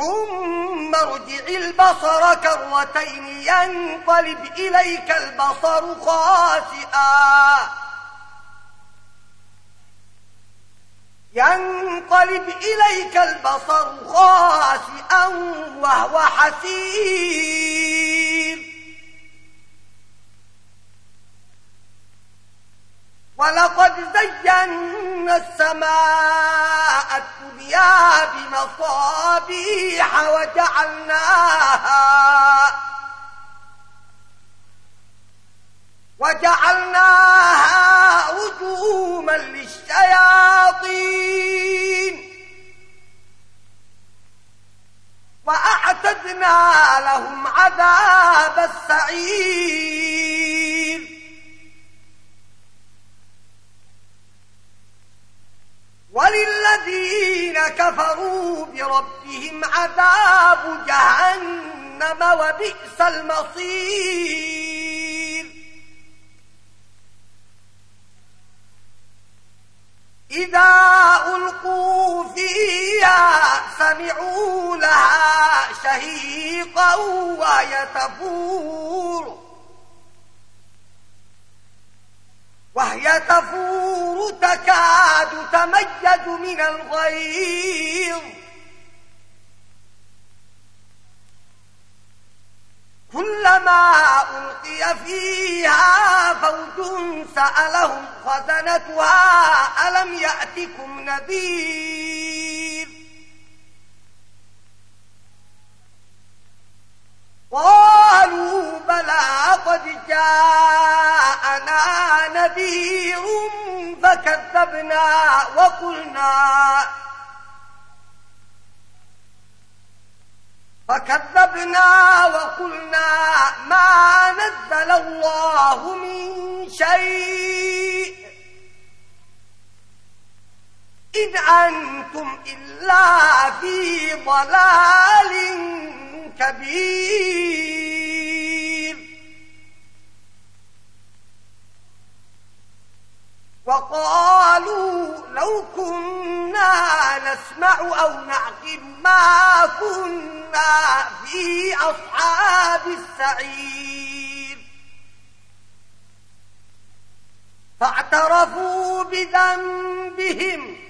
ثم ارجع البصر كرتين ينقلب إليك البصر خاسئا. ينقلب إليك البصر خاسئا وهو حسير. ولقد زينا السماء الدنيا بمصابيح وجعلناها وجعلناها رجوما للشياطين. وأعتدنا لهم عذاب السعير. وللذين كفروا بربهم عذاب جهنم وبئس المصير. إذا ألقوا فيها سمعوا لها شهيقا ويتفور وهي تفور تكاد تميز من الغيظ كلما ألقي فيها فوج سألهم خزنتها ألم يأتكم نذير؟ قالوا بلى قد جاءنا نذير فكذبنا وقلنا فكذبنا وقلنا ما نزل الله من شيء إن أنتم إلا في ضلال كبير وقالوا لو كنا نسمع أو نعقل ما كنا في أصحاب السعير. فاعترفوا بذنبهم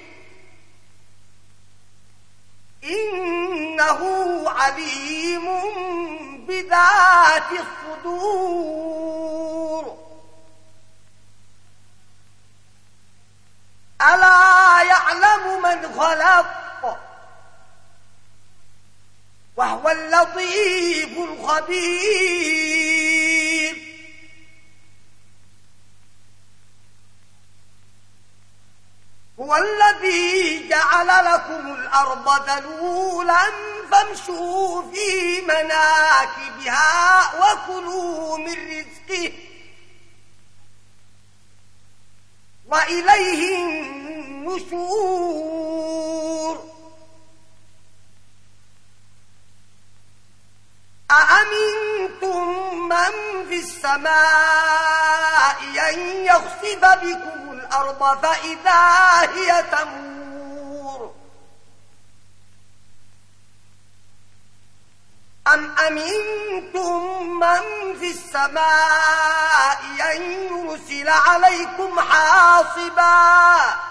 إنه عليم بذات الصدور. ألا يعلم من خلق؟ وهو اللطيف الخبير. هو الذي جعل لكم الأرض دلولا فامشوا في مناكبها وكلوا من رزقه وإليه النشور أأمنتم من في السماء أن يخصب بكم الأرض فإذا هي تمور أم أمنتم من في السماء أن يرسل عليكم حاصباً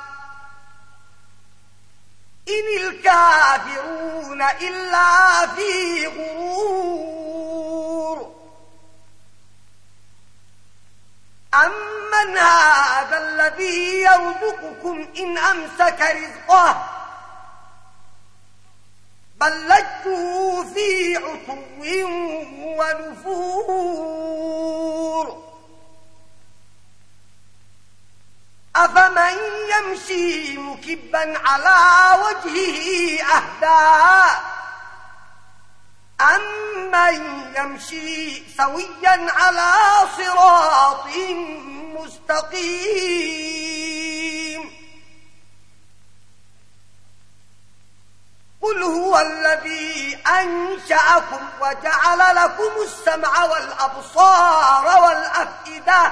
إن الكافرون إلا في غرور. أمن هذا الذي يرزقكم إن أمسك رزقه. بل لجوا في عطو ونفور. أفمن يمشي مكبا على وجهه أهدى أمن يمشي سويا على صراط مستقيم قل هو الذي أنشأكم وجعل لكم السمع والأبصار والأفئدة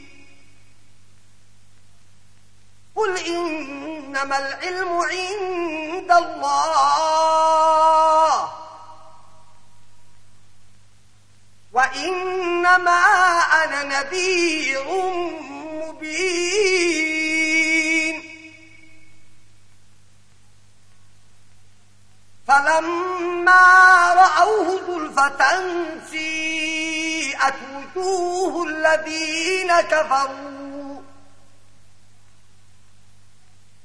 قل إنما العلم عند الله. وإنما أنا نذير مبين. فلما رأوه ذلفة سيئت وجوه الذين كفروا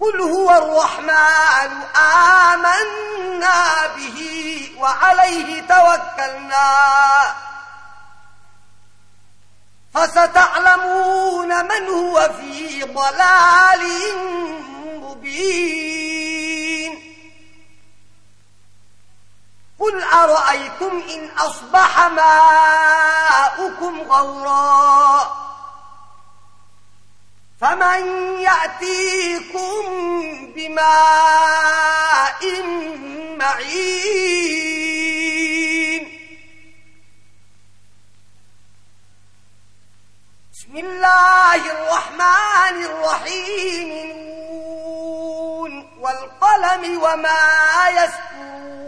قل هو الرحمن، آمنا به وعليه توكلنا. فستعلمون من هو في ضلال مبين. قل أرأيتم إن أصبح ماؤكم غوراً؟ فمن يأتيكم بماء معين بسم الله الرحمن الرحيم والقلم وما يسكون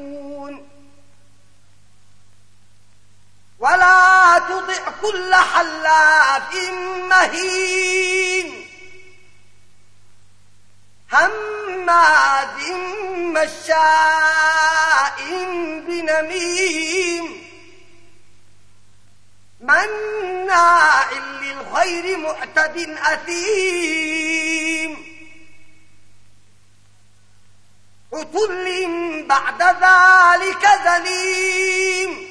ولا تطع كل حلاف مهين هماد مشاء بنميم مناع للخير معتد أثيم عتل بعد ذلك ذليم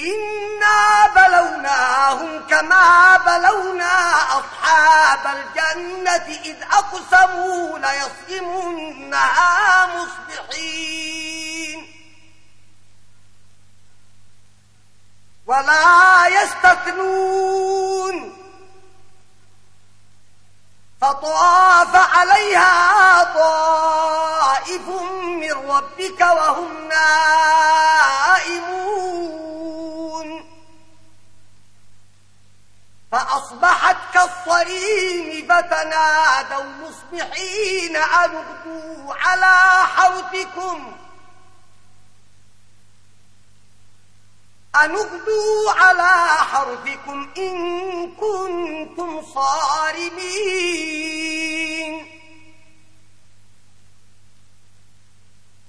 إنا بلوناهم كما بلونا أصحاب الجنة إذ أقسموا ليصيمنها مصبحين ولا يستثنون فطاف عليها طائف من ربك وهم نائمون. فأصبحت كالصريم فتنادوا مصبحين أن اغدوا على حوتكم أن على حرفكم إن كنتم صارمين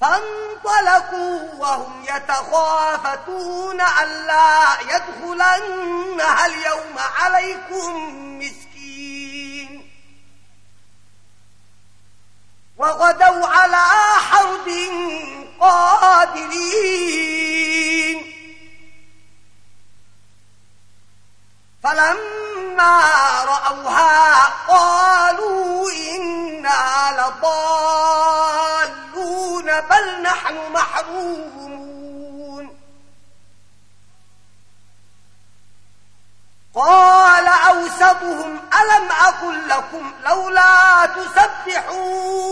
فانطلقوا وهم يتخافتون ألا يدخلنها اليوم عليكم مسكين وغدوا على حرد قادرين فلما رأوها قالوا إنا لضالون بل نحن محرومون. قال أوسطهم ألم أقل لكم لولا تسبحون.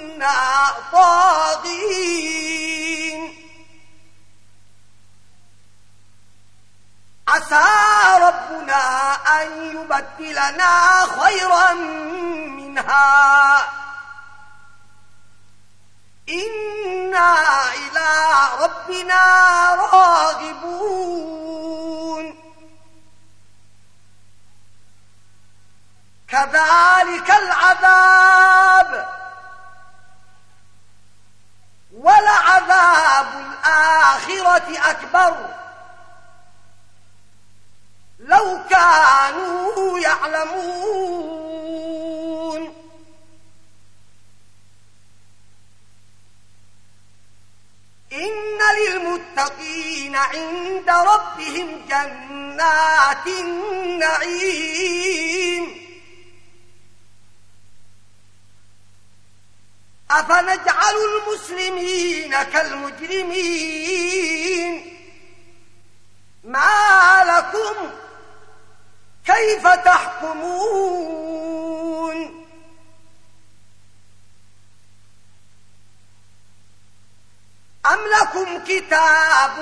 كنا طاغين عسى ربنا أن يبتلنا خيرا منها. إنا إلى ربنا راغبون. كذلك العذاب كذلك العذاب. ولعذاب الآخرة أكبر. لو كانوا يعلمون. إن للمتقين عند ربهم جنات النعيم. أفنجعل المسلمين كالمجرمين؟ ما لكم كيف تحكمون؟ أم لكم كتاب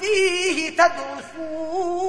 فيه تدرسون؟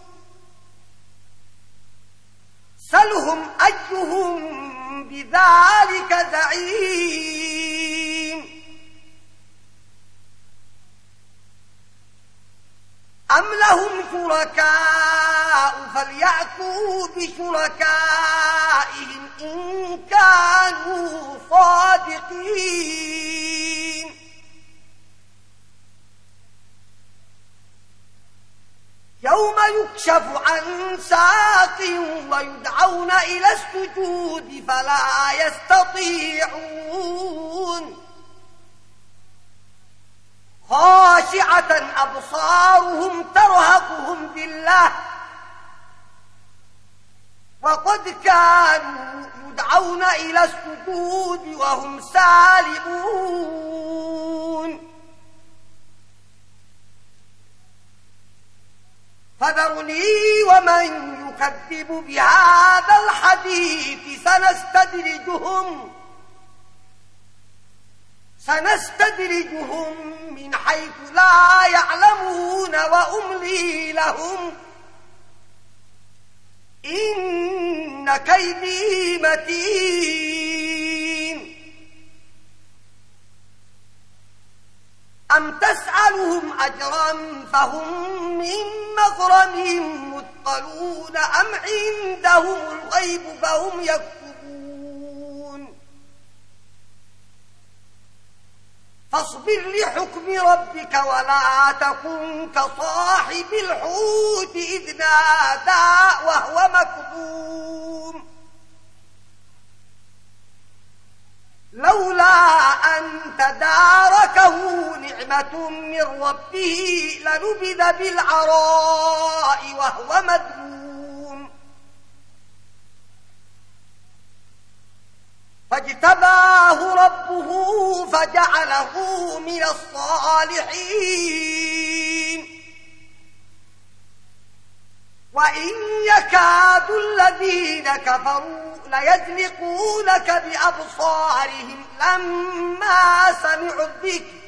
سلهم أيهم بذلك زعيم. أم لهم شركاء فليأتوا بشركائهم إن كانوا صادقين. يوم يكشف عن ساق ويدعون إلى السجود فلا يستطيعون. خاشعة أبصارهم ترهقهم بالله. وقد كانوا يدعون إلى السجود وهم سالمون فذرني ومن يكذب بهذا الحديث سنستدرجهم سنستدرجهم من حيث لا يعلمون وأملي لهم. إن كيدي متين. أم تسألهم أجرا فهم من مغرم مثقلون أم عندهم الغيب فهم يكتبون فاصبر لحكم ربك ولا تكن كصاحب الحوت إذ نادى وهو مكذوم لولا أن تداركه نعمة من ربه لنبذ بالعراء وهو مذموم فاجتباه ربه فجعله من الصالحين. وإن يكاد الذين كفروا ليزلقونك بأبصارهم لما سمعوا الذكر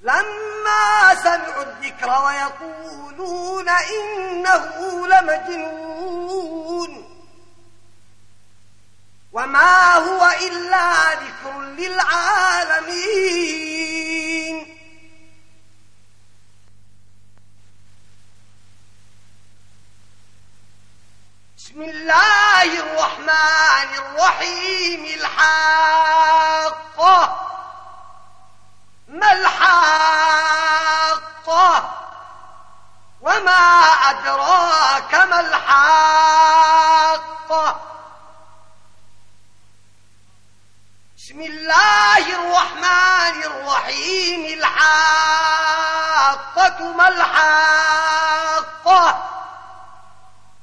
لما سمعوا الذكر ويقولون إنه لمجنون وما هو إلا ذكر للعالمين بسم الله الرحمن الرحيم الحاقة ما الحاقة وما أدراك ما الحاقة بسم الله الرحمن الرحيم الحاقة ما الحاقة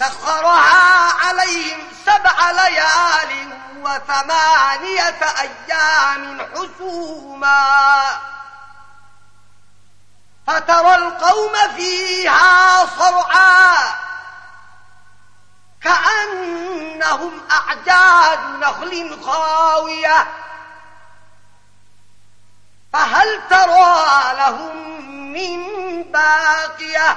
سخرها عليهم سبع ليال وثمانية أيام حسوما. فترى القوم فيها صرعا. كأنهم أعجاد نخل خاوية. فهل ترى لهم من باقية؟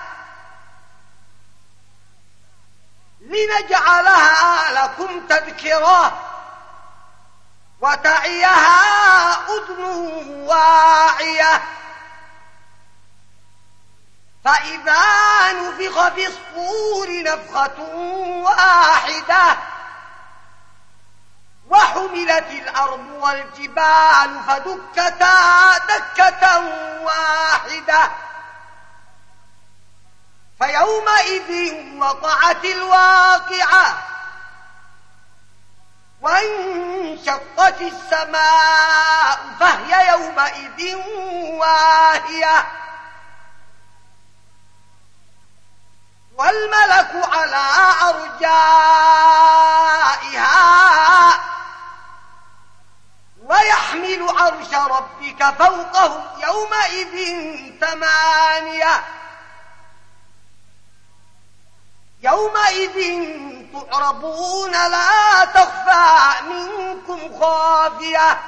لنجعلها لكم تذكرة وتعيها أذن واعية. فإذا نفخ في الصور نفخة واحدة وحملت الأرض والجبال فدكتا دكة واحدة. فيومئذ وقعت الواقعة وانشقت السماء فهي يومئذ واهية والملك على أرجائها ويحمل عرش ربك فوقهم يومئذ ثمانية يومئذ تعرضون لا تخفى منكم خافية.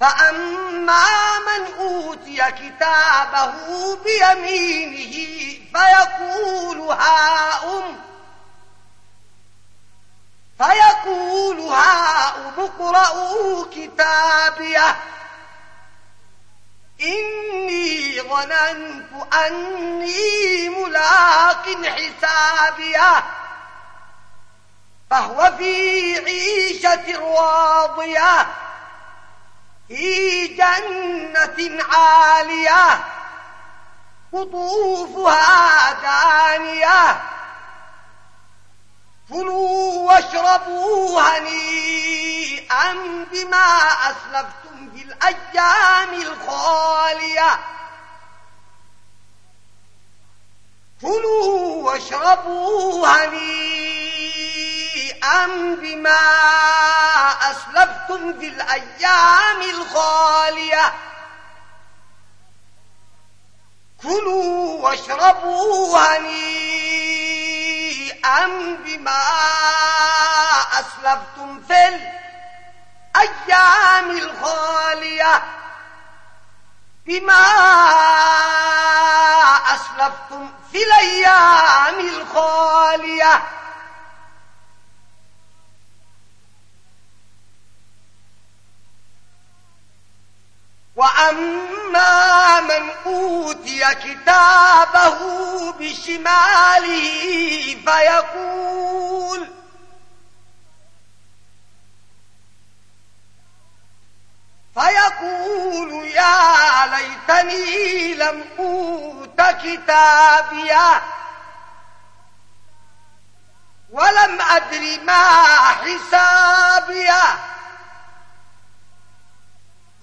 فأما من أوتي كتابه بيمينه فيقول هاؤم فيقول هاؤم اقرءوا كتابيه. إني ظننت أني ملاق حسابيه فهو في عيشة راضية، في جنة عالية، قطوفها دانية. كلوا واشربوا هنيئا. شيئا بما أسلفتم في الأيام الخالية؟ كلوا واشربوا هنيئا بما أسلفتم في الأيام الخالية. كلوا واشربوا هنيئا بما أسلفتم في الأيام الخالية بما أسلفتم في الأيام الخالية وأما من أوتي كتابه بشماله فيقول فيقول يا ليتني لم أوت كتابيا ولم أدر ما حسابيا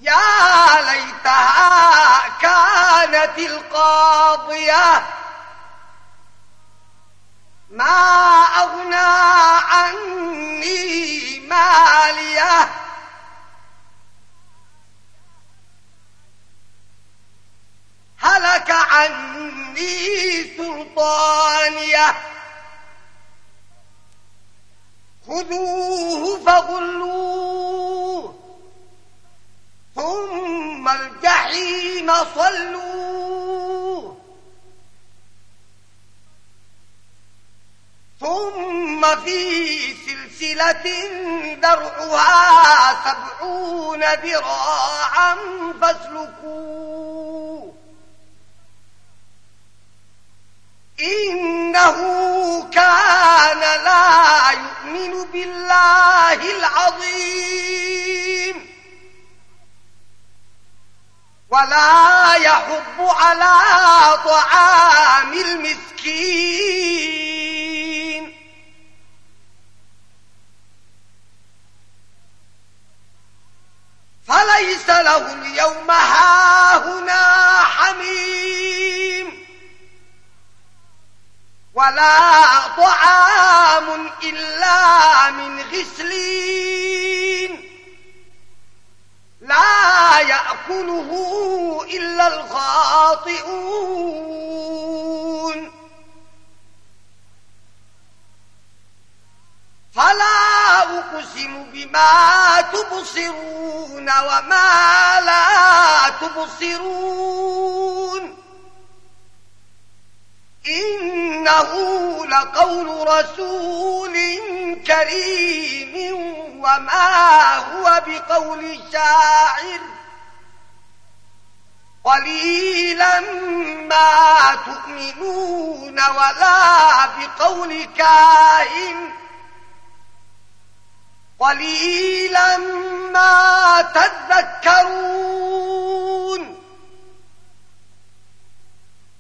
يا ليتها كانت القاضية ما أغنى عني ماليه هلك عني سلطانيه خذوه فغلوه. ثم الجحيم صلوه. ثم في سلسلة درعها سبعون ذراعا فاسلكوه. إنه كان لا يؤمن بالله العظيم. ولا يحب على طعام المسكين. فليس له اليوم هاهنا حميم. ولا طعام إلا من غسلين. لا يأكله إلا الخاطئون. فلا أقسم بما تبصرون وما لا تبصرون. إنه لقول رسول كريم وما هو بقول شاعر. قليلا ما تؤمنون ولا بقول كائن قليلا ما تذكرون.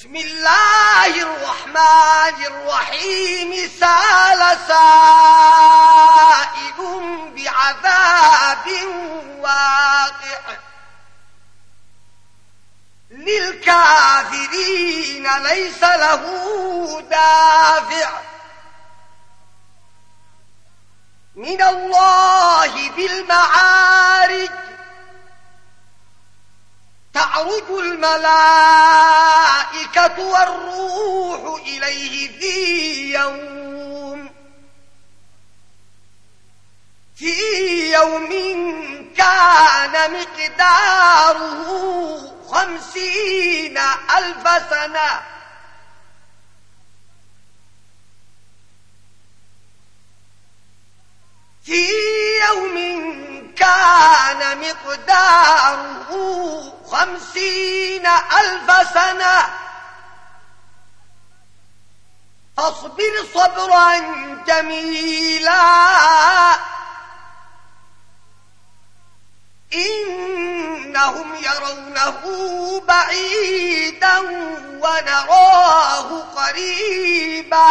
بسم الله الرحمن الرحيم سال سائل بعذاب واقع للكافرين ليس له دافع من الله بالمعارج تعرج الملائكة والروح إليه في يوم في يوم كان مقداره خمسين ألف سنة. في يوم كان مقداره خمسين ألف سنة. فاصبر صبرا جميلا. إنهم يرونه بعيدا ونراه قريبا.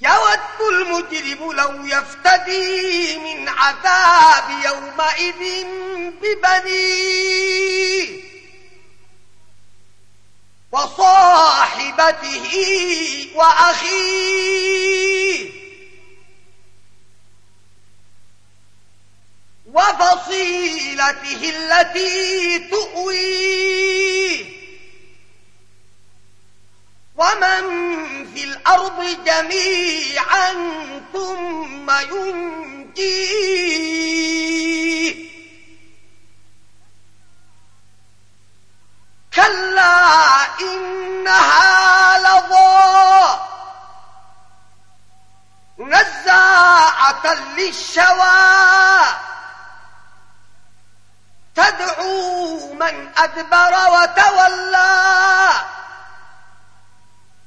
يود المجرم لو يفتدي من عذاب يومئذ ببنيه وصاحبته وأخيه. وفصيلته التي تؤويه. ومن في الأرض جميعا ثم ينجيه كلا إنها لضا نزاعة للشوى تدعو من أدبر وتولى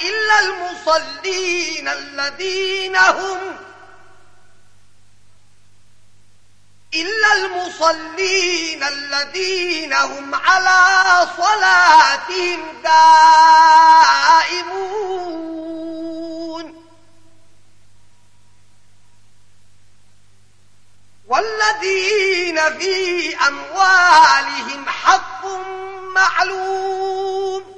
إلا المصلين الذين هم إلا المصلين الذين هم على صلاتهم دائمون والذين في أموالهم حق معلوم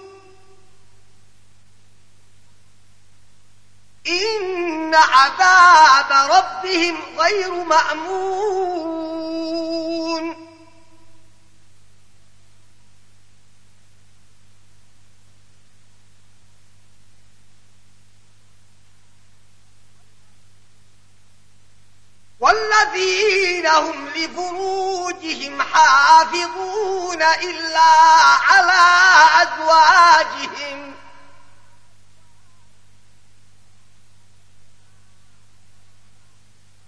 إن عذاب ربهم غير مأمون. والذين هم لفروجهم حافظون إلا على أزواجهم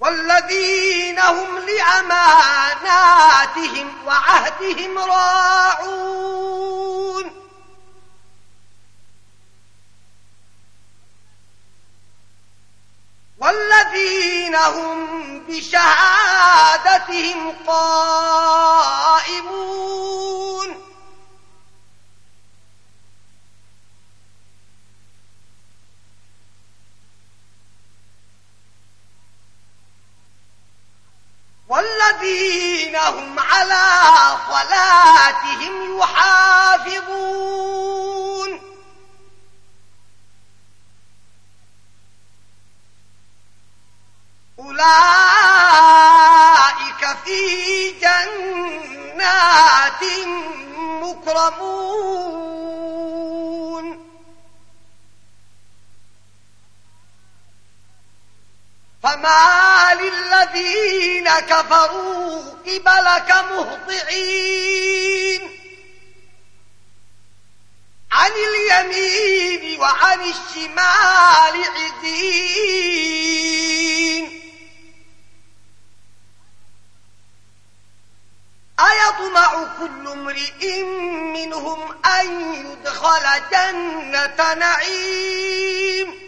والذين هم لأماناتهم وعهدهم راعون. والذين هم بشهادتهم قائمون. والذين هم على صلاتهم يحافظون. أولئك في جنات مكرمون. للذين كفروا قبلك مهطعين. عن اليمين وعن الشمال عزين أيطمع كل امرئ منهم أن يدخل جنة نعيم.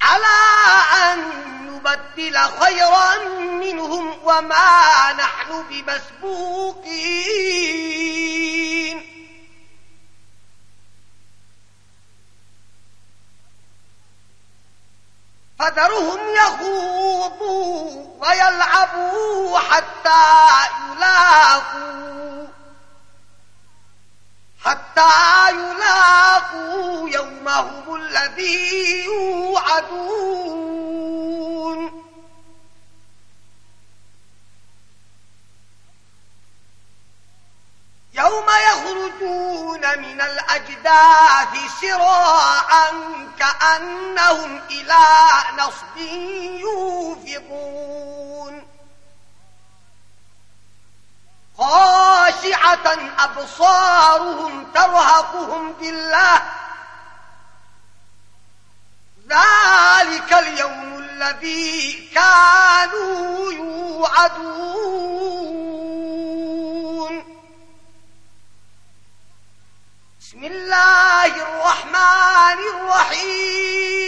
على أن نبدل خيرا منهم وما نحن بمسبوقين فذرهم يخوضوا ويلعبوا حتى يلاقوا حتى يلاقوا يومهم الذي يوعدون. يوم يخرجون من الأجداث سراعا كأنهم إلى نصب يوفضون. خاشعة أبصارهم ترهقهم بالله ذلك اليوم الذي كانوا يوعدون. بسم الله الرحمن الرحيم.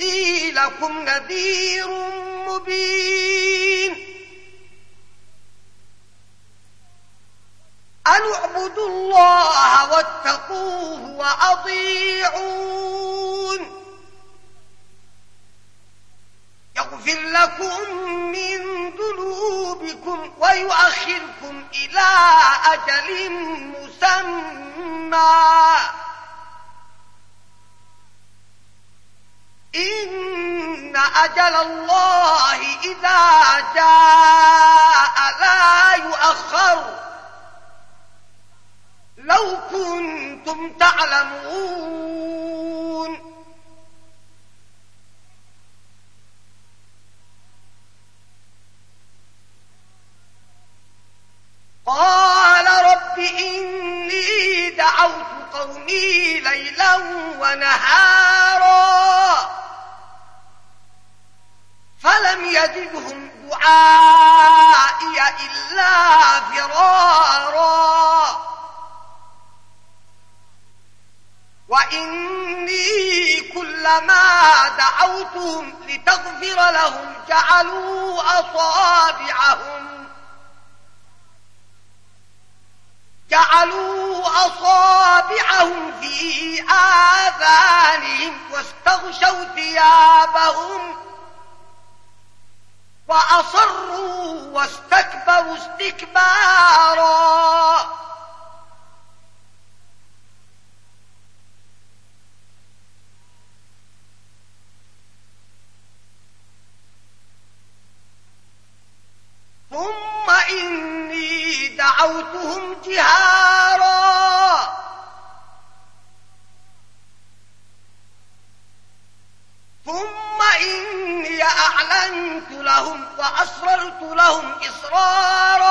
إني لكم نذير مبين. أن اعبدوا الله واتقوه وأطيعون. يغفر لكم من ذنوبكم ويؤخركم إلى أجل مسمى. إن أجل الله إذا جاء لا يؤخر. لو كنتم تعلمون. قال رب إني دعوت قومي ليلا ونهارا. فلم يجدهم دعائي إلا فرارا. وإني كلما دعوتهم لتغفر لهم جعلوا أصابعهم جعلوا أصابعهم في آذانهم واستغشوا ثيابهم وأصروا واستكبروا استكبارا. ثم إني دعوتهم جهارا. ثم إني أعلنت لهم وأسررت لهم إصرارا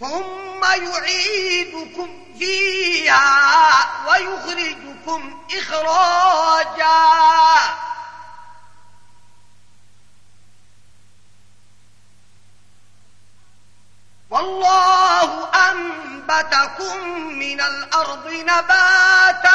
ثم يعيدكم فيها ويخرجكم إخراجا. والله أنبتكم من الأرض نباتا.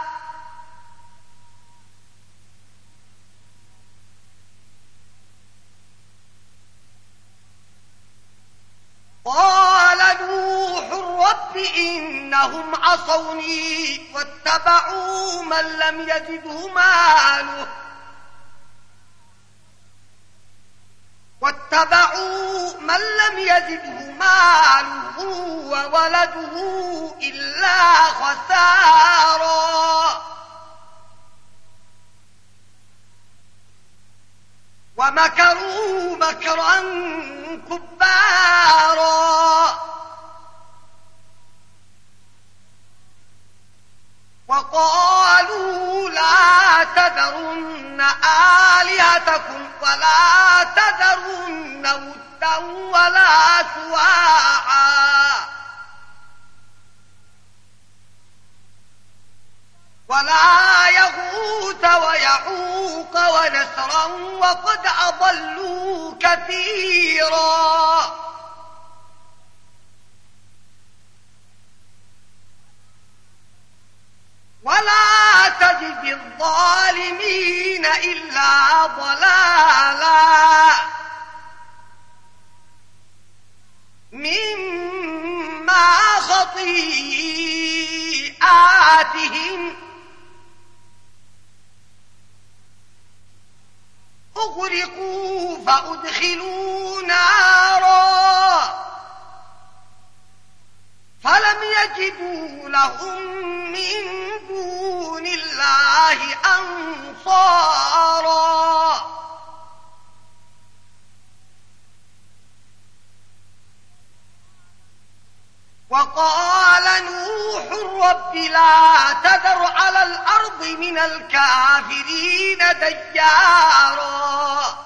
قال نوح رب إنهم عصوني واتبعوا من لم يزده ماله. واتبعوا من لم يزده ماله وولده إلا خسارا. ومكروا مكرا كبارا. وقالوا لا تذرن آلهتكم ولا تذرن ودا ولا سواعا. ولا يغوت ويعوق ونسرا وقد أضلوا كثيرا. ولا تجد الظالمين إلا ضلالا. مما خطيئاتهم أغرقوا فأدخلوا نارا. فلم يجدوا لهم من دون الله أنصارا. وقال نوح رب لا تذر على الأرض من الكافرين ديارا.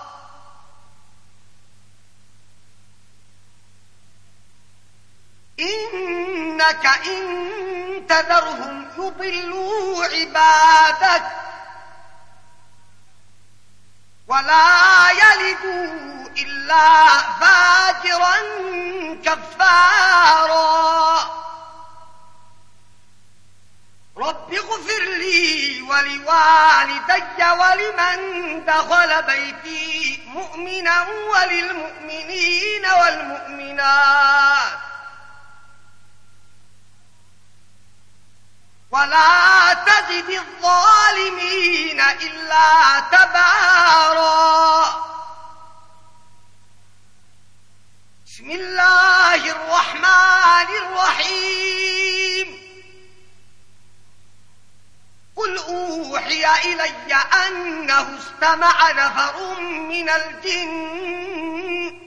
إنك إن تذرهم يضلوا عبادك. ولا يلدوا إلا فاجرا كفارا. رب اغفر لي ولوالدي ولمن دخل بيتي مؤمنا وللمؤمنين والمؤمنات. ولا تجد الظالمين إلا تبارا. بسم الله الرحمن الرحيم. قل أوحي إلي أنه استمع نفر من الجن.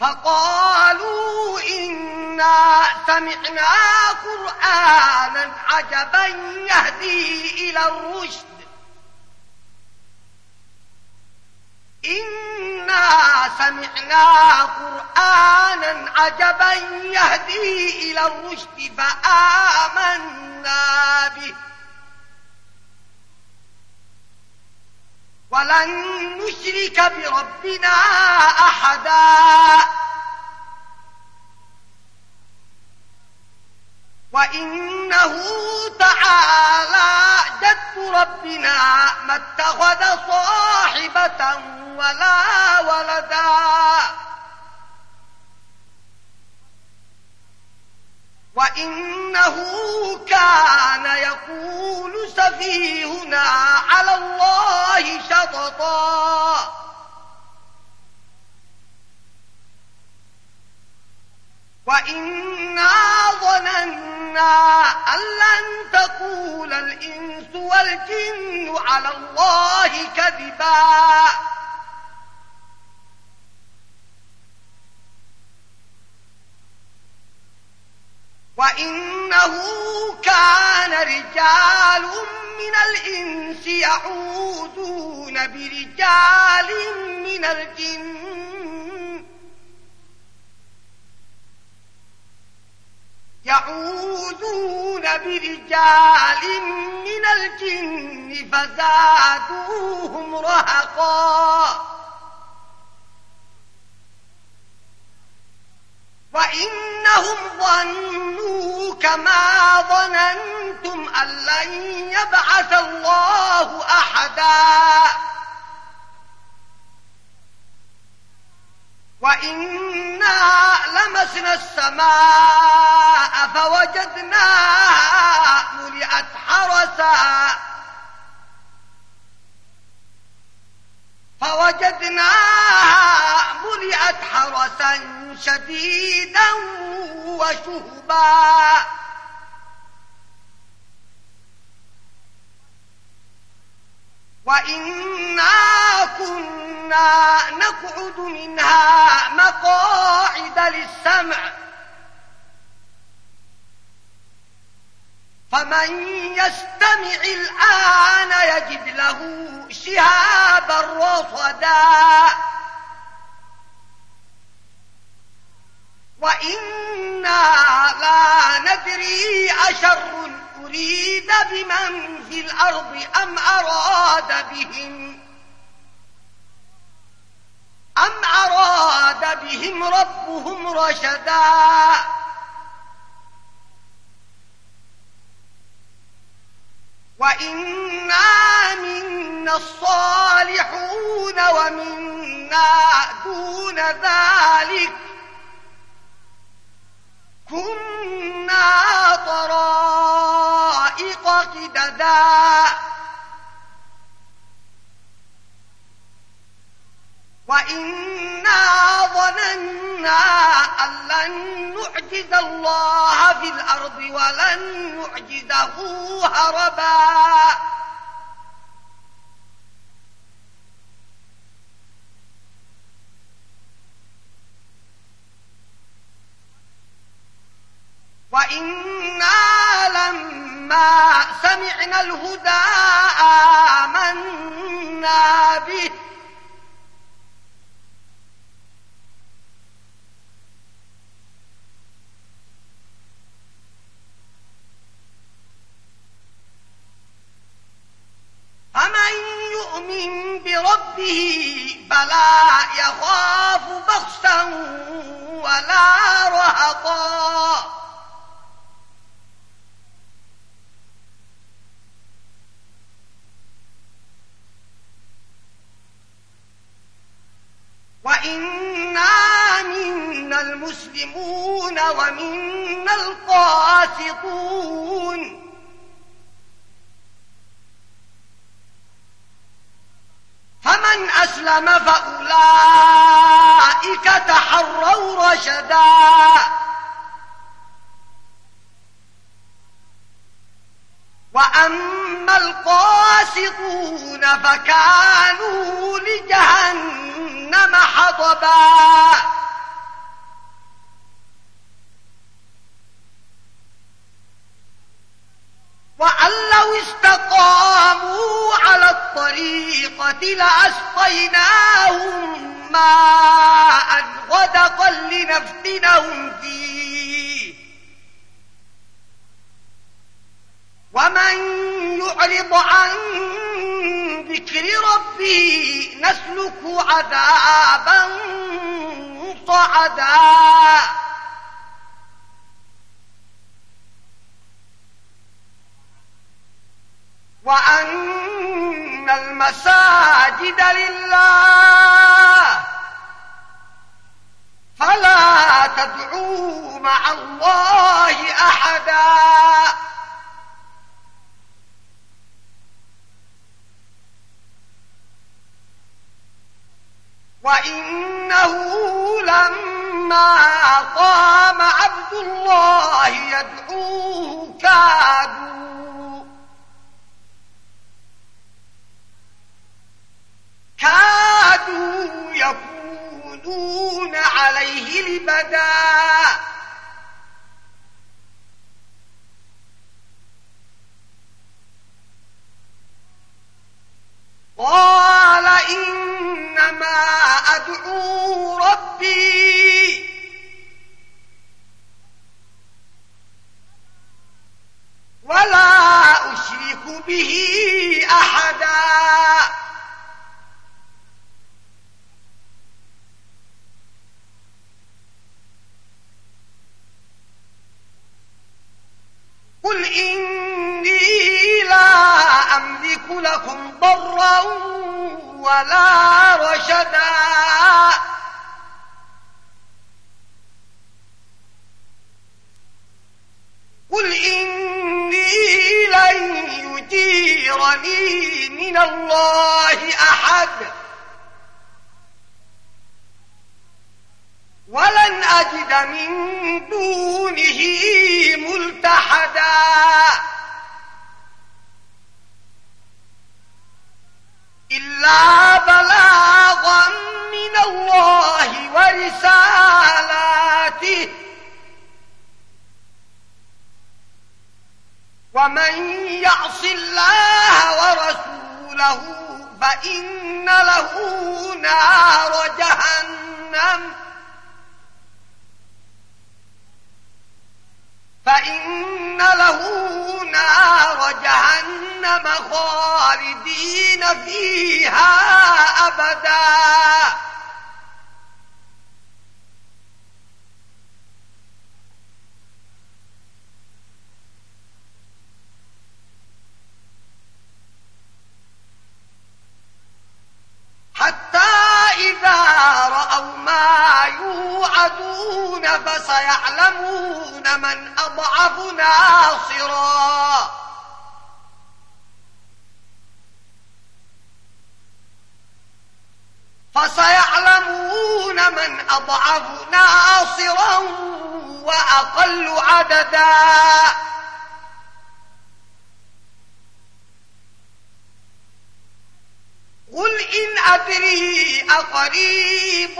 فقالوا إنا سمعنا قرآنا عجبا يهدي إلى الرشد. إنا سمعنا قرآنا عجبا يهدي إلى الرشد فآمنا به. ولن نشرك بربنا أحدا. وإنه تعالى جد ربنا ما اتخذ صاحبة ولا ولدا. وإنه كان يقول سفيهنا على الله شططا وإنا ظننا أن لن تقول الإنس والجن على الله كذبا وإنه كان رجال من الإنس يعودون برجال من الجن يعودون برجال من الجن فزادوهم رهقا وإنهم ظنوا كما ظننتم أن لن يبعث الله أحدا. وإنا لمسنا السماء فوجدناها ملئت حرسا. فوجدناها ملئت حرسا شديدا وشهبا. وإنا كنا نقعد منها مقاعد للسمع. فمن يستمع الآن يجد له شهابا رصدا. وإنا لا ندري أشر أريد بمن في الأرض أم أراد بهم. أم أراد بهم ربهم رشدا. وإنا منا الصالحون ومنا دون ذلك كنا طرائق قددا وإنا ظننا أن لن نعجز الله في الأرض ولن نعجزه هربا وإنا لما سمعنا الهدى آمنا به فمن يؤمن بربه فلا يخاف بخسا ولا رهقا وإنا منا المسلمون ومنا القاسطون فمن أسلم فأولئك تحروا رشدا. وأما القاسطون فكانوا لجهنم حطبا. وأن لو استقاموا على الطريقة لأسقيناهم ماء غدقا لنفتنهم فيه ومن يعرض عن ذكر ربه نسلك عذابا صعدا وأن المساجد لله فلا تدعوا مع الله أحدا وإنه لما قام عبد الله يدعوه كادوا كادوا يكونون عليه لبداً لكم ضرا ولا رشدا قل إني لن يجيرني من الله أحد ولن أجد من دونه ملتحدا إلا بلاغا من الله ورسالاته. ومن يعص الله ورسوله فإن له نار جهنم. فإن له نار جهنم خالدين فيها أبدا يوعدون فسيعلمون من أضعف ناصرا. فسيعلمون من أضعف ناصرا وأقل عددا. قل إن أدري أقريب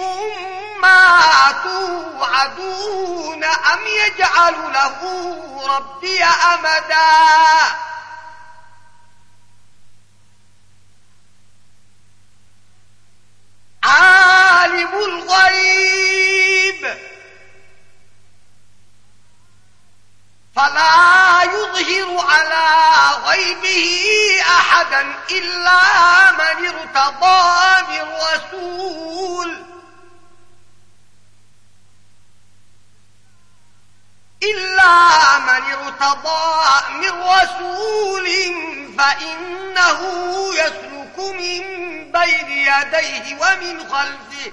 ما توعدون أم يجعل له ربي أمدا؟ عالم الغيب. فلا يظهر على غيبه أحدا إلا من ارتضى من رسول إلا من ارتضى من رسول فإنه يسلك من بين يديه ومن خلفه.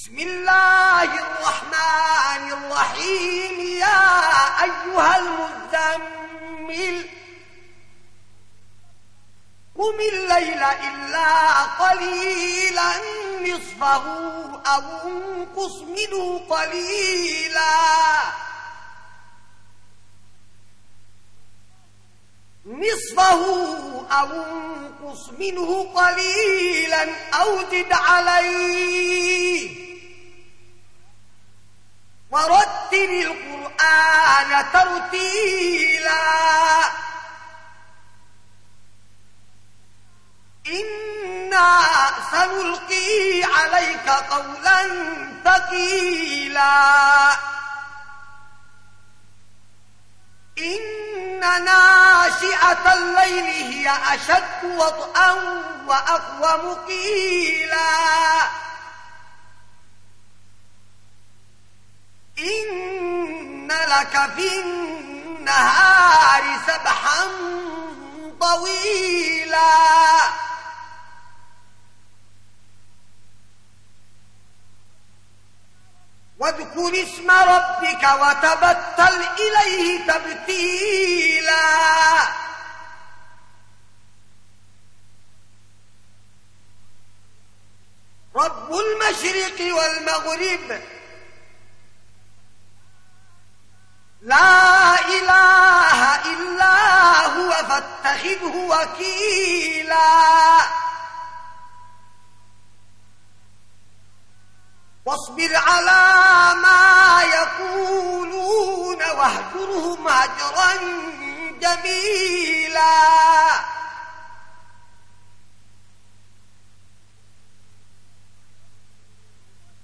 بسم الله الرحمن الرحيم يا أيها المزمل قم الليل إلا قليلا نصفه أو انقص منه قليلا نصفه أو انقص منه قليلا أو زد عليه ورتل القرآن ترتيلا. إنا سنلقي عليك قولا ثقيلا. إن ناشئة الليل هي أشد وطئا وأقوى مقيلا. إن لك في النهار سبحا طويلا واذكر اسم ربك وتبتل إليه تبتيلا رب المشرق والمغرب لا إله إلا هو فاتخذه وكيلا. واصبر على ما يقولون واهجرهم هجرا جميلا.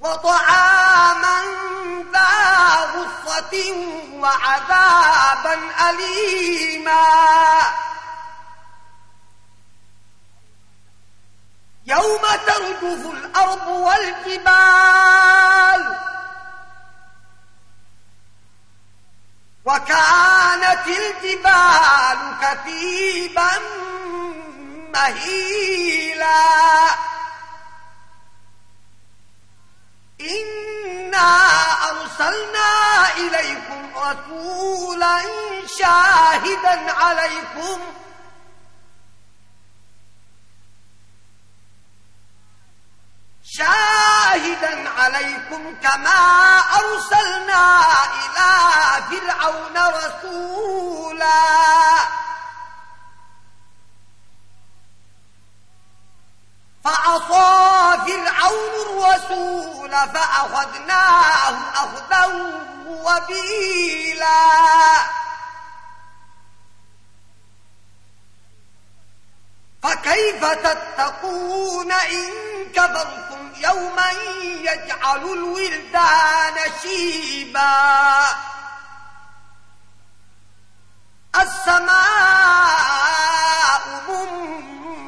وطعاما ذا غصة وعذابا أليما. يوم ترجف الأرض والجبال. وكانت الجبال كثيبا مهيلا. إنا أرسلنا إليكم رسولا شاهدا عليكم شاهدا عليكم كما أرسلنا إلى فرعون رسولا فعصى فرعون الرسول فأخذناه أخذا وبيلا فكيف تتقون إن كفرتم يوما يجعل الولدان شيبا السماء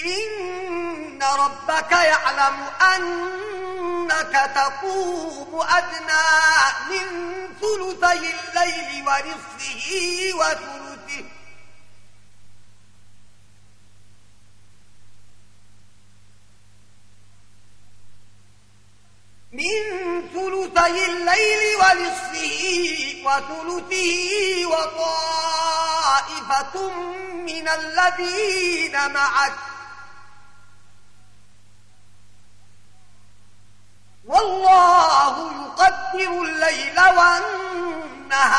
إن ربك يعلم أنك تقوم أدنى من ثلثي الليل ونصفه وثلثه من ثلثي الليل ونصفه وثلثه وطائفة من الذين معك والله يقدر الليل والنهار.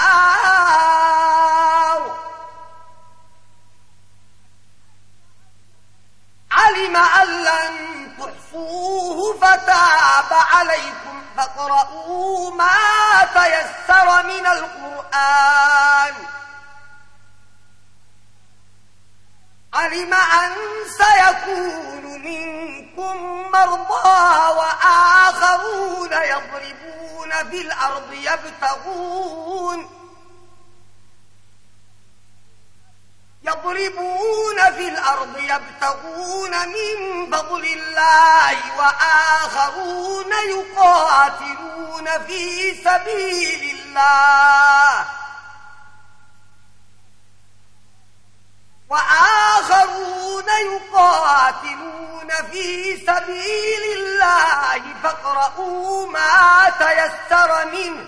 علم أن لن تحصوه فتاب عليكم فاقرؤوا ما تيسر من القرآن. علم أن سيكون منكم مرضى وآخرون يضربون في الأرض يبتغون يضربون في الأرض يبتغون من فضل الله وآخرون يقاتلون في سبيل الله وآخرون يقاتلون في سبيل الله فاقرؤوا ما تيسر منه.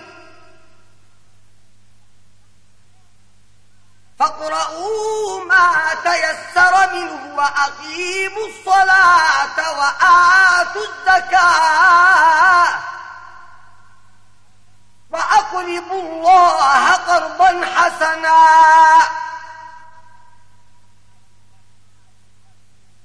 فاقرؤوا ما تيسر منه وأقيموا الصلاة وآتوا الزكاة. وأقربوا الله قرضا حسنا.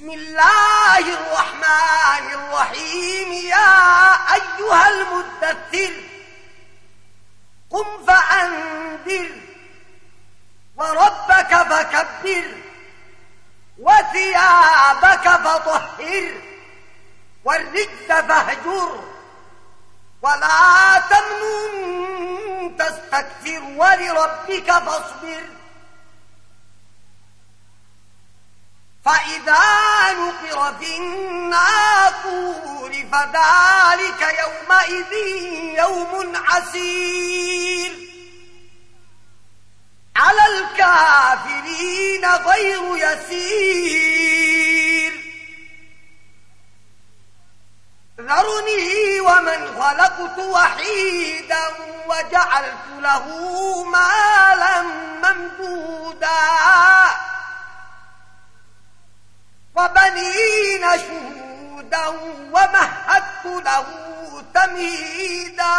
بسم الله الرحمن الرحيم يا أيها المدثر قم فأنذر وربك فكبر وثيابك فطهر والرجس فاهجر ولا تمنن تستكثر ولربك فاصبر فإذا نقر في الناقور فذلك يومئذ يوم عسير على الكافرين غير يسير ذرني ومن خلقت وحيدا وجعلت له مالا ممدودا وبنين شهودا ومهدت له تمهيدا.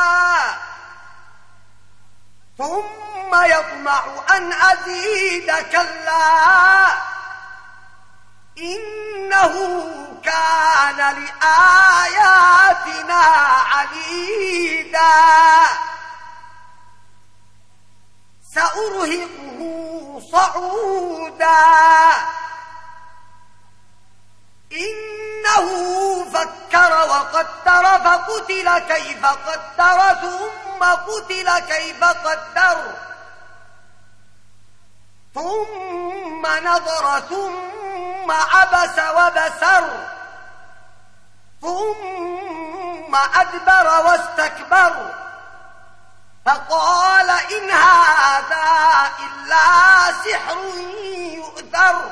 ثم يطمع أن أزيد كلا. إنه كان لآياتنا عنيدا. سأرهقه صعودا. إنه فكر وقدر، فقتل كيف قدر، ثم قتل كيف قدر. ثم نظر، ثم عبس وبسر. ثم أدبر واستكبر. فقال إن هذا إلا سحر يؤثر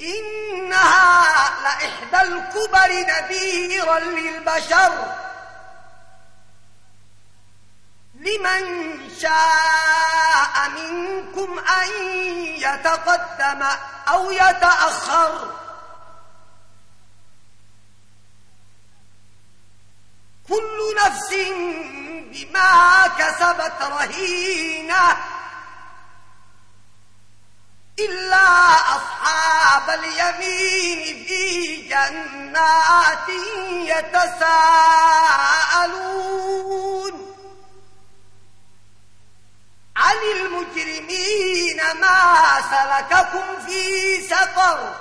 إنها لإحدى الكبر نذيرا للبشر. لمن شاء منكم أن يتقدم أو يتأخر. كل نفس بما كسبت رهينه إلا أصحاب اليمين في جنات يتساءلون. عن المجرمين ما سلككم في سقر.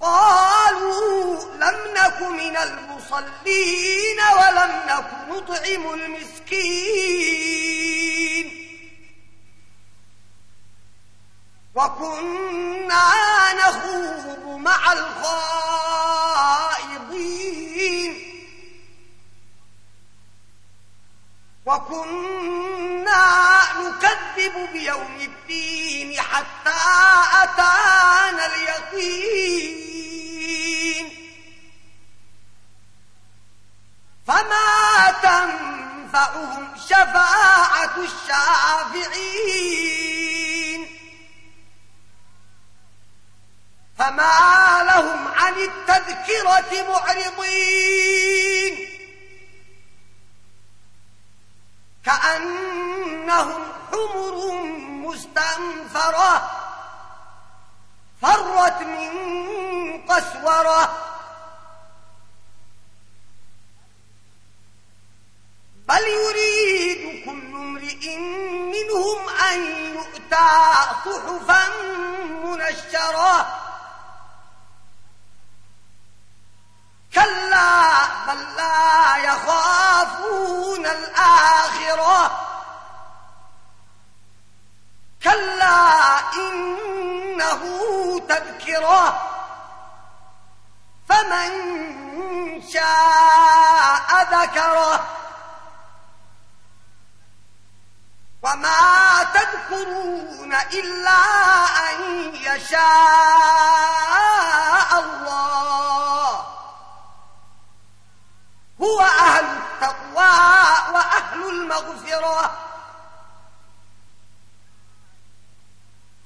قالوا لم نك من المصلين ولم نك نطعم المسكين. وكنا نخوض مع الخائضين وكنا نكذب بيوم الدين حتى أتانا اليقين فما تنفعهم شفاعة الشافعين فما لهم عن التذكرة معرضين. كأنهم حمر مستنفرة فرت من قسورة. بل يريد كل امرئ منهم أن يؤتى صحفا منشرة. كلا بل لا يخافون الآخرة كلا إنه تذكرة فمن شاء ذكره وما تذكرون إلا أن يشاء الله هو أهل التقوى وأهل المغفرة.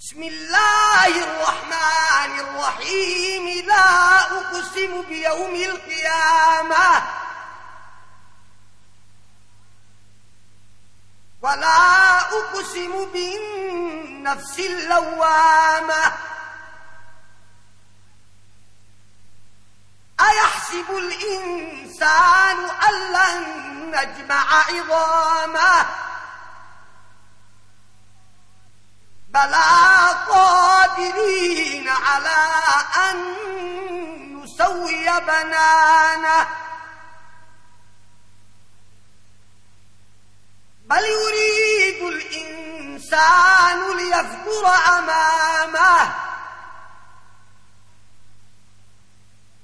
بسم الله الرحمن الرحيم. لا أقسم بيوم القيامة ولا أقسم بالنفس اللوامة. أيحسب الإنسان أن لن نجمع عظامه بلى قادرين على أن نسوي بنانه. بل يريد الإنسان ليفكر أمامه.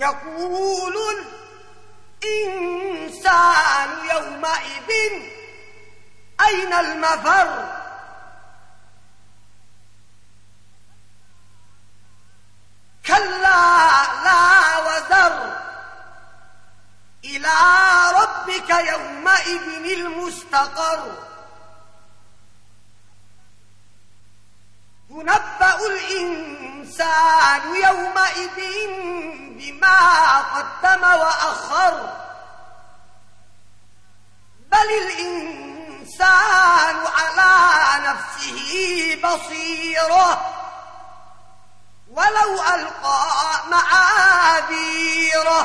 يقول الإنسان يومئذ أين المفر؟ كلا لا وزر إلى ربك يومئذ المستقر. ينبأ الإنسان يومئذ بما قدم وأخر. بل الإنسان على نفسه بصيره ولو ألقى معاذيره.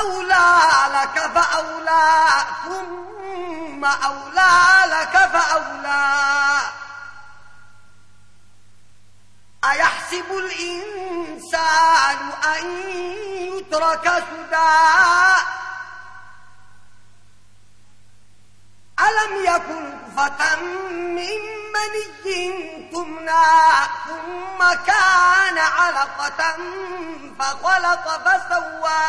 أولى لك فأولى، ثم أولى لك فأولى. أيحسب الإنسان أن يترك سدى؟ ألم يكن فتى من مني تمنى، ثم كان علقة فخلق فسوى.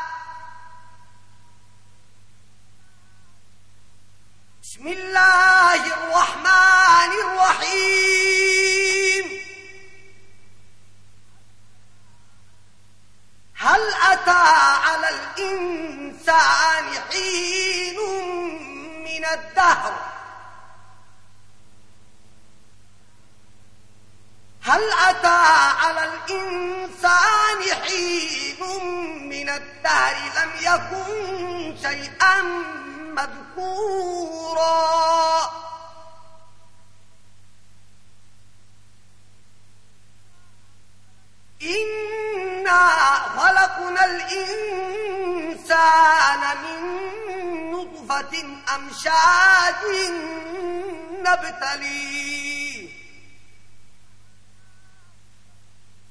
بسم الله الرحمن الرحيم. هل أتى على الإنسان حين من الدهر؟ هل أتى على الإنسان حين من الدهر؟ لم يكن شيئا مذكورا إنا خلقنا الإنسان من نطفة أمشاج نبتليه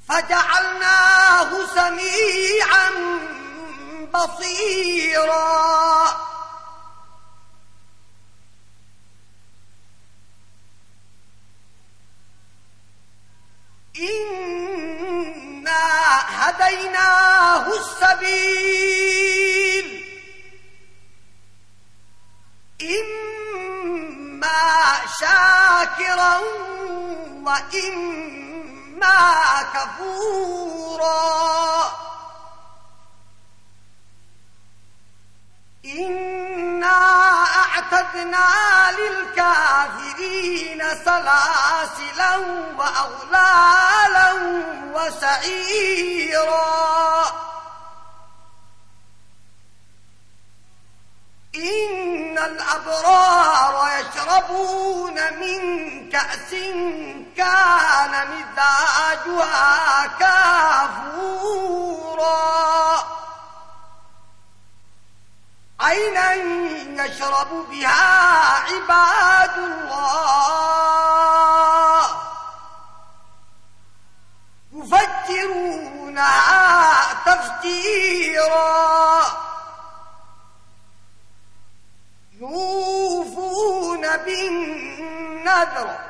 فجعلناه سميعا بصيرا۔ إنا هديناه السبيل إما شاكرا وإما كفورا إنا أعتدنا للكافرين سلاسلا وأغلالا وسعيرا إن الأبرار يشربون من كأس كان مزاجها كافورا عينا يشرب بها عباد الله. يفجرونها تفجيرا. يوفون بالنذر.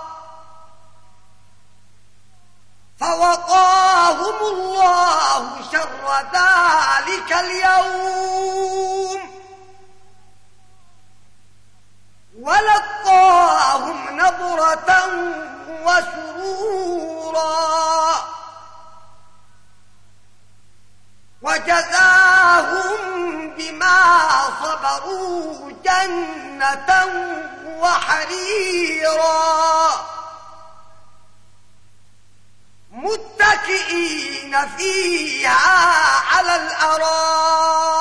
فوقاهم الله شر ذلك اليوم. ولقاهم نظرة وسرورا. وجزاهم بما صبروا جنة وحريرا. متكئين فيها على الأرائك.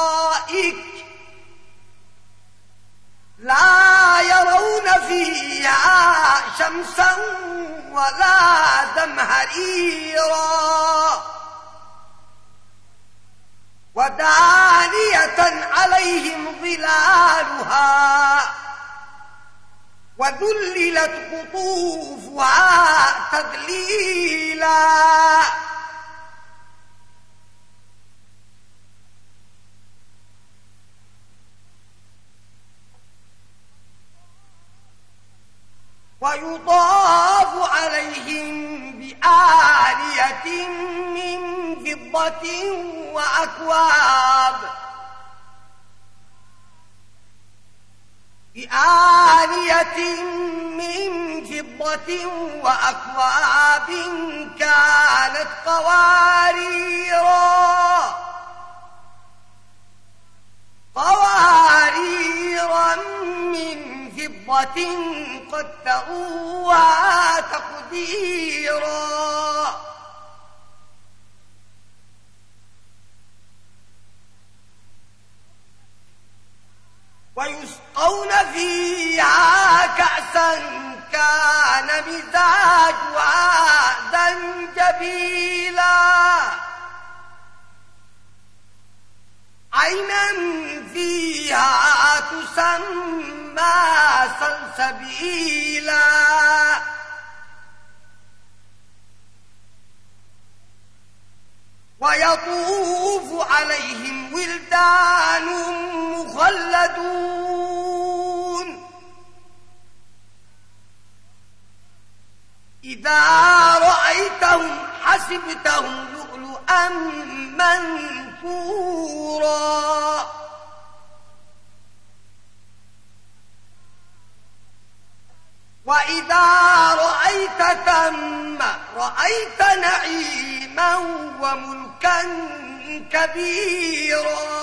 لا يرون فيها شمسا ولا زمهريرا ودانية عليهم ظلالها. وذللت قطوفها تذليلا. ويضاف عليهم بآلية من فضة وأكواب. بآلية من فضة وأكواب كانت قواريرا. قواريرا من فضة قدروها تقديرا. ويسقون فيها كأسا كان مزاجها زنجبيلا عينا فيها تسمى سلسبيلا ويطوف عليهم ولدان مخلدون. إذا رأيتهم حسبتهم لؤلؤا منثورا. وإذا رأيت ثم رأيت نعيما وملكا كبيرا.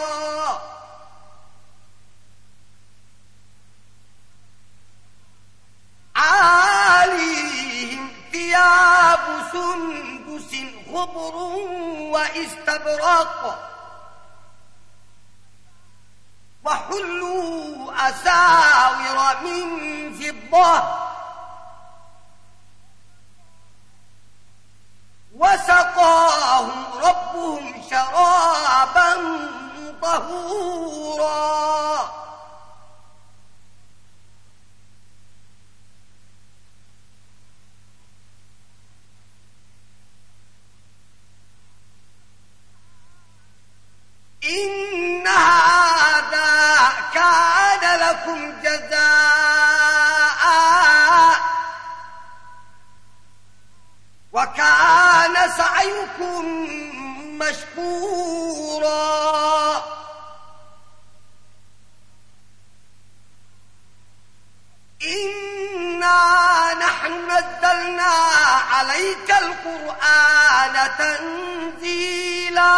عاليهم ثياب سندس خضر وإستبرق وحلوا أساور من فضة. وسقاهم ربهم شرابا طهورا. إن هذا كان لكم جزاء وكان سعيكم مشكورا. إنا نحن نزلنا عليك القرآن تنزيلا.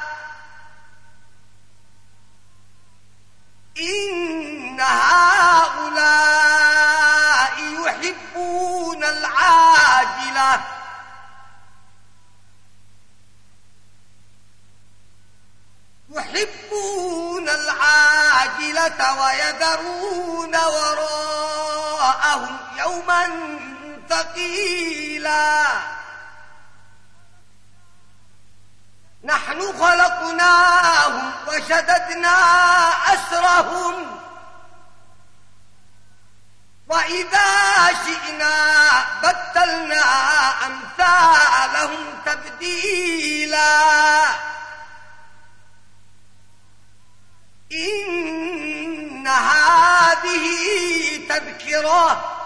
إن هؤلاء يحبون العاجلة. يحبون العاجلة ويذرون وراءهم يوما ثقيلا. نحن خلقناهم وشددنا أسرهم. وإذا شئنا بدلنا أمثالهم تبديلا. إن هذه تذكره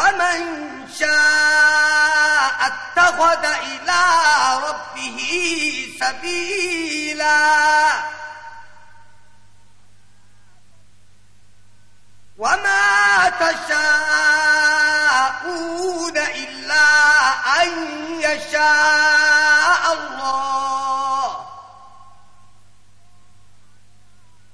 فمن شاء اتخذ إلى ربه سبيلا. وما تشاءون إلا أن يشاء الله.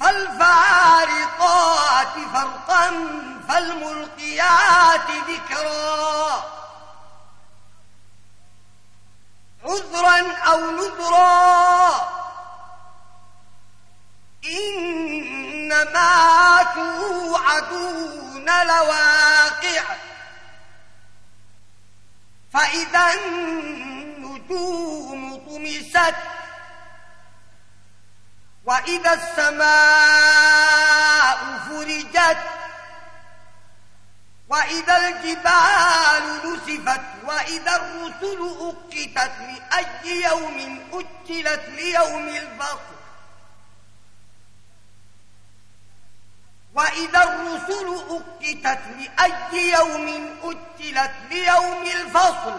فالفارقات فرقا فالملقيات ذكرا. عذرا أو نذرا. إنما توعدون لواقع. فإذا النجوم طمست وإذا السماء فرجت وإذا الجبال نسفت وإذا الرسل أقتت لأي يوم أجلت ليوم البصر وإذا الرسل أقتت لأي يوم أجلت ليوم الفصل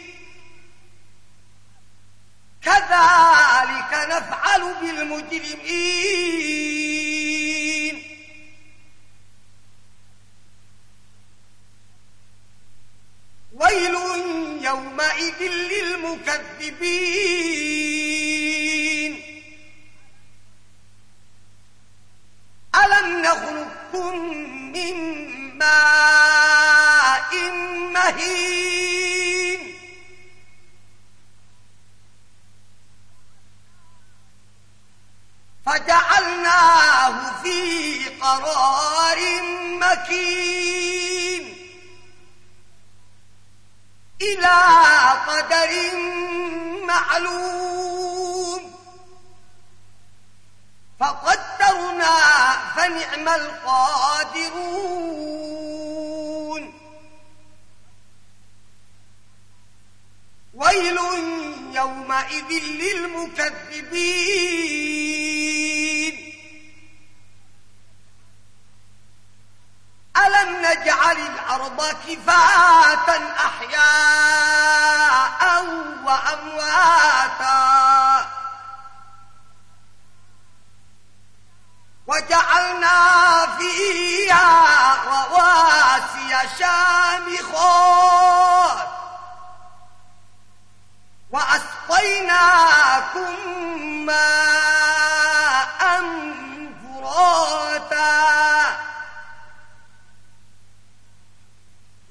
كذلك نفعل بالمجرمين. ويل يومئذ للمكذبين. ألم نخلقكم من ماء مهين؟ فجعلناه في قرار مكين. إلى قدر معلوم. فقدرنا فنعم القادرون. ويل يومئذ للمكذبين. ألم نجعل الأرض كفاة أحياء وأمواتا؟ وجعلنا فيها رواسي شامخات. وأسقيناكم ماء فراتا.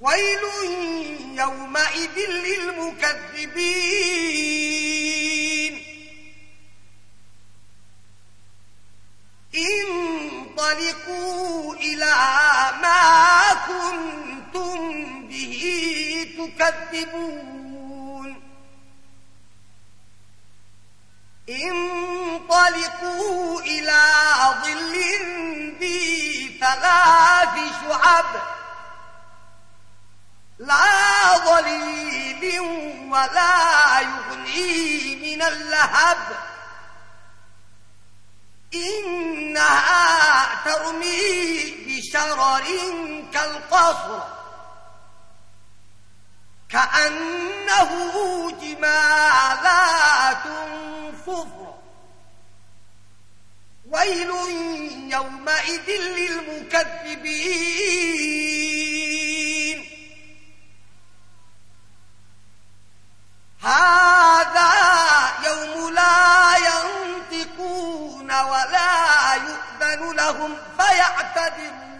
ويل يومئذ للمكذبين. انطلقوا إلى ما كنتم به تكذبون. انطلقوا إلى ظل ذي ثلاث شعب لا ظليل ولا يغني من اللهب إنها ترمي بشرر كالقصر كأنه جمالات صفر. ويل يومئذ للمكذبين. هذا يوم لا ينطقون ولا يؤذن لهم فيعتذرون.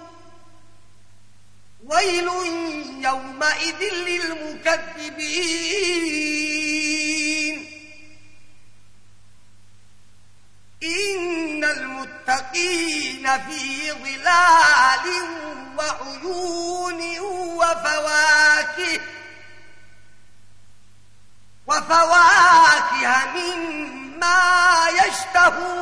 ويل يومئذ للمكذبين. إن المتقين في ظلال وعيون وفواكه وفواكه مما يشتهون.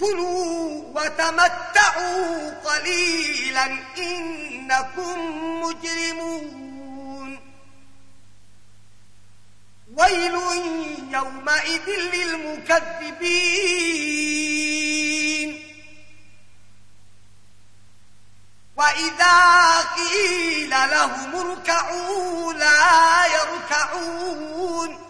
كلوا وتمتعوا قليلا إنكم مجرمون. ويل يومئذ للمكذبين. وإذا قيل لهم اركعوا لا يركعون.